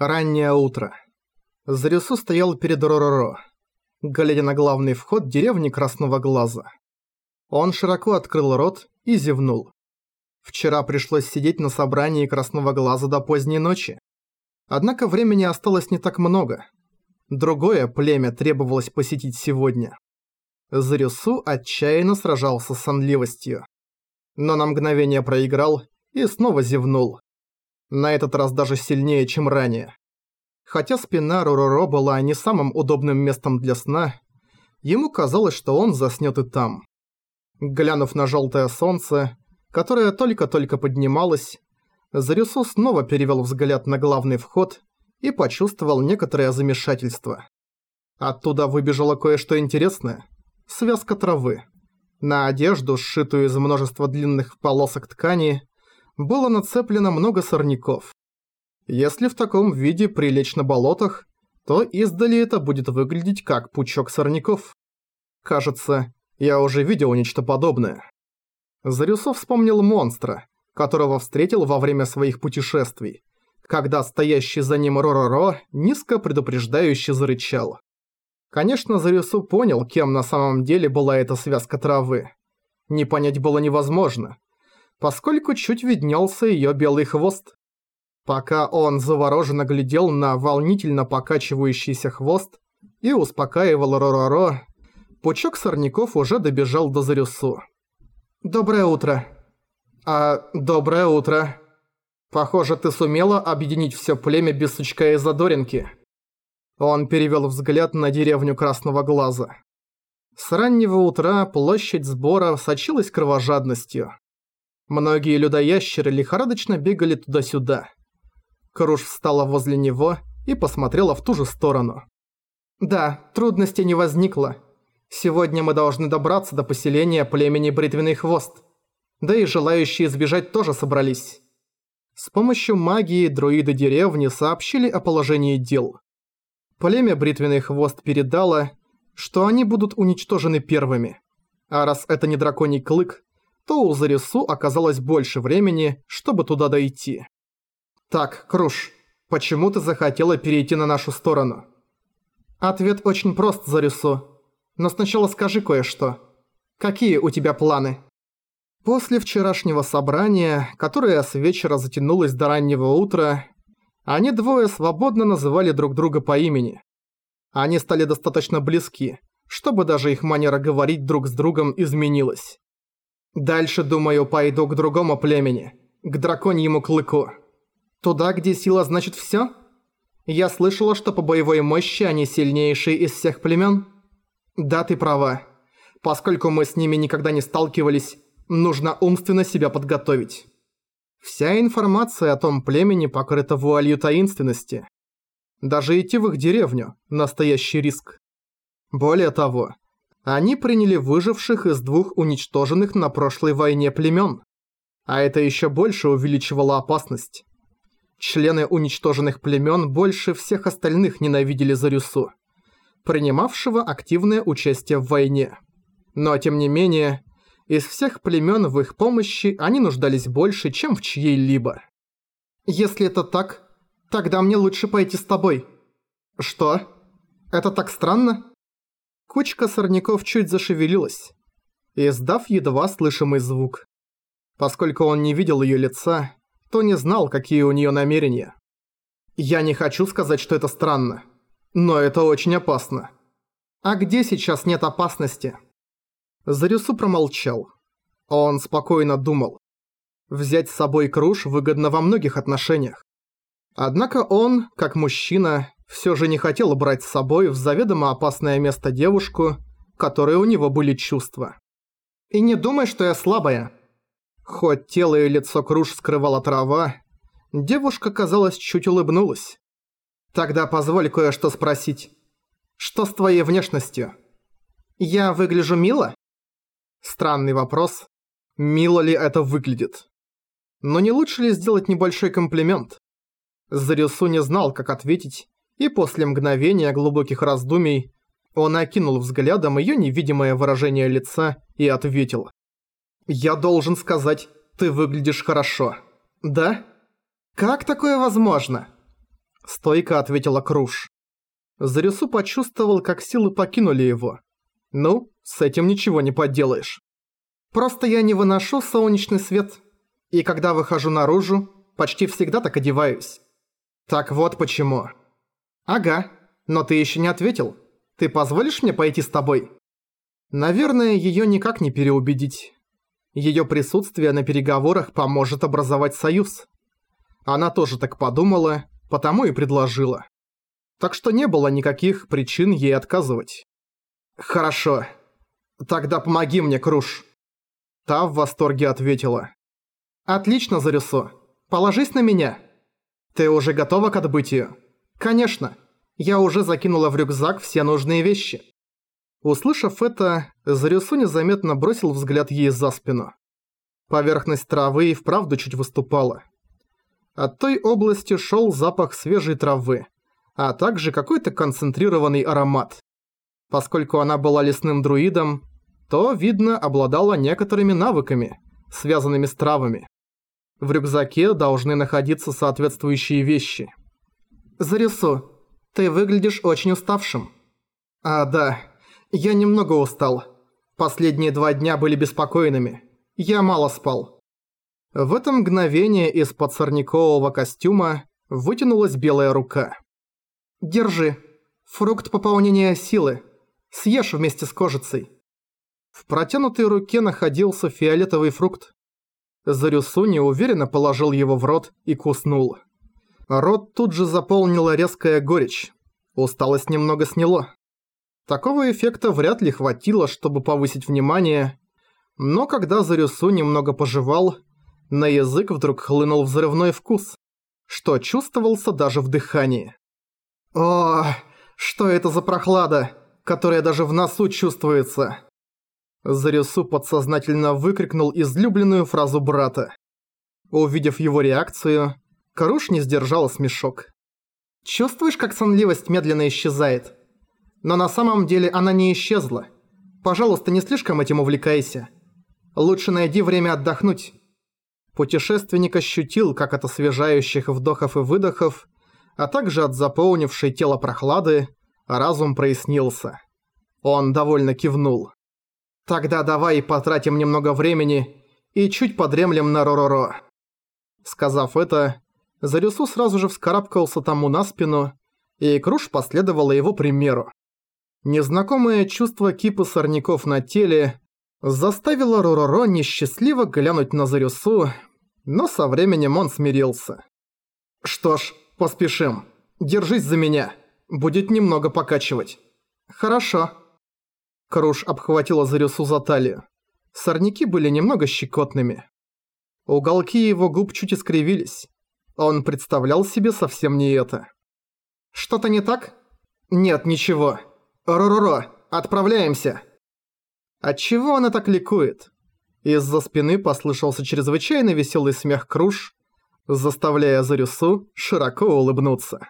Раннее утро. Зарюсу стоял перед Ророро, глядя на главный вход деревни Красного Глаза. Он широко открыл рот и зевнул. Вчера пришлось сидеть на собрании Красного Глаза до поздней ночи. Однако времени осталось не так много. Другое племя требовалось посетить сегодня. Зарюсу отчаянно сражался с сонливостью. Но на мгновение проиграл и снова зевнул. На этот раз даже сильнее, чем ранее. Хотя спина Руроро была не самым удобным местом для сна, ему казалось, что он заснёт и там. Глянув на жёлтое солнце, которое только-только поднималось, Зарюсу снова перевёл взгляд на главный вход и почувствовал некоторое замешательство. Оттуда выбежало кое-что интересное. Связка травы. На одежду, сшитую из множества длинных полосок ткани, было нацеплено много сорняков. Если в таком виде прилечь на болотах, то издали это будет выглядеть как пучок сорняков. Кажется, я уже видел нечто подобное. Зарюсов вспомнил монстра, которого встретил во время своих путешествий, когда стоящий за ним Ророро низко предупреждающе зарычал. Конечно, Зарюсу понял, кем на самом деле была эта связка травы. Не понять было невозможно, поскольку чуть виднелся ее белый хвост. Пока он завороженно глядел на волнительно покачивающийся хвост и успокаивал Ророро, пучок сорняков уже добежал до Зарюсу. «Доброе утро». «А, доброе утро. Похоже, ты сумела объединить все племя без сучка и задоринки». Он перевел взгляд на деревню Красного Глаза. С раннего утра площадь сбора сочилась кровожадностью. Многие людоящеры лихорадочно бегали туда-сюда. Круш встала возле него и посмотрела в ту же сторону. «Да, трудностей не возникло. Сегодня мы должны добраться до поселения племени Бритвенный Хвост. Да и желающие избежать тоже собрались». С помощью магии друиды деревни сообщили о положении дел. Племя Бритвенный Хвост передало, что они будут уничтожены первыми. А раз это не драконий клык, то у Зарису оказалось больше времени, чтобы туда дойти. «Так, Круш, почему ты захотела перейти на нашу сторону?» Ответ очень прост, Зарису. Но сначала скажи кое-что. Какие у тебя планы? После вчерашнего собрания, которое с вечера затянулось до раннего утра, они двое свободно называли друг друга по имени. Они стали достаточно близки, чтобы даже их манера говорить друг с другом изменилась. Дальше, думаю, пойду к другому племени, к драконьему клыку. Туда, где сила значит всё? Я слышала, что по боевой мощи они сильнейшие из всех племен. Да, ты права. Поскольку мы с ними никогда не сталкивались, нужно умственно себя подготовить. Вся информация о том племени покрыта вуалью таинственности. Даже идти в их деревню – настоящий риск. Более того, они приняли выживших из двух уничтоженных на прошлой войне племен. А это еще больше увеличивало опасность. Члены уничтоженных племен больше всех остальных ненавидели Зарюсу, принимавшего активное участие в войне. Но тем не менее, из всех племен в их помощи они нуждались больше, чем в чьей-либо. «Если это так, тогда мне лучше пойти с тобой». «Что? Это так странно?» Кучка сорняков чуть зашевелилась, издав едва слышимый звук. Поскольку он не видел её лица, то не знал, какие у неё намерения. Я не хочу сказать, что это странно, но это очень опасно. А где сейчас нет опасности? Зарюсу промолчал. Он спокойно думал. Взять с собой Круш выгодно во многих отношениях. Однако он, как мужчина, все же не хотел брать с собой в заведомо опасное место девушку, которой у него были чувства. «И не думай, что я слабая». Хоть тело и лицо Круш скрывала трава, девушка, казалось, чуть улыбнулась. «Тогда позволь кое-что спросить. Что с твоей внешностью? Я выгляжу мило?» Странный вопрос. Мило ли это выглядит? Но не лучше ли сделать небольшой комплимент? Зарюсу не знал, как ответить, и после мгновения глубоких раздумий он окинул взглядом её невидимое выражение лица и ответил. «Я должен сказать, ты выглядишь хорошо. Да? Как такое возможно?» стойко ответила Круш. Зарюсу почувствовал, как силы покинули его. Ну, с этим ничего не поделаешь. Просто я не выношу солнечный свет. И когда выхожу наружу, почти всегда так одеваюсь. Так вот почему. Ага, но ты еще не ответил. Ты позволишь мне пойти с тобой? Наверное, ее никак не переубедить. Ее присутствие на переговорах поможет образовать союз. Она тоже так подумала, потому и предложила. Так что не было никаких причин ей отказывать. «Хорошо. Тогда помоги мне, Круш». Та в восторге ответила. «Отлично, Зарюсо. Положись на меня. Ты уже готова к отбытию?» «Конечно. Я уже закинула в рюкзак все нужные вещи». Услышав это, Зарюсу незаметно бросил взгляд ей за спину. Поверхность травы и вправду чуть выступала. От той области шел запах свежей травы, а также какой-то концентрированный аромат. Поскольку она была лесным друидом, то, видно, обладала некоторыми навыками, связанными с травами. В рюкзаке должны находиться соответствующие вещи. «Зарису, ты выглядишь очень уставшим». «А, да, я немного устал. Последние два дня были беспокойными. Я мало спал». В это мгновение из-под сорнякового костюма вытянулась белая рука. «Держи. Фрукт пополнения силы. Съешь вместе с кожицей». В протянутой руке находился фиолетовый фрукт. Зарюсу неуверенно положил его в рот и куснул. Рот тут же заполнила резкая горечь. Усталость немного сняло. Такого эффекта вряд ли хватило, чтобы повысить внимание, но когда Зарюсу немного пожевал, на язык вдруг хлынул взрывной вкус, что чувствовался даже в дыхании. «О, что это за прохлада, которая даже в носу чувствуется?» Зарюсу подсознательно выкрикнул излюбленную фразу брата. Увидев его реакцию, Каруш не сдержала смешок. «Чувствуешь, как сонливость медленно исчезает?» Но на самом деле она не исчезла. Пожалуйста, не слишком этим увлекайся. Лучше найди время отдохнуть. Путешественник ощутил, как от освежающих вдохов и выдохов, а также от заполнившей тело прохлады, разум прояснился. Он довольно кивнул. «Тогда давай потратим немного времени и чуть подремлем на Ророро». Сказав это, Зарюсу сразу же вскарабкался тому на спину, и Круш последовала его примеру. Незнакомое чувство кипа сорняков на теле заставило Ророро несчастливо глянуть на Зарюсу, но со временем он смирился. «Что ж, поспешим. Держись за меня. Будет немного покачивать». «Хорошо». Круш обхватила Зарюсу за талию. Сорняки были немного щекотными. Уголки его губ чуть искривились. Он представлял себе совсем не это. «Что-то не так?» «Нет, ничего. «Ро-ро-ро, отправляемся!» Отчего она так ликует? Из-за спины послышался чрезвычайно веселый смех Круш, заставляя Зарюсу широко улыбнуться.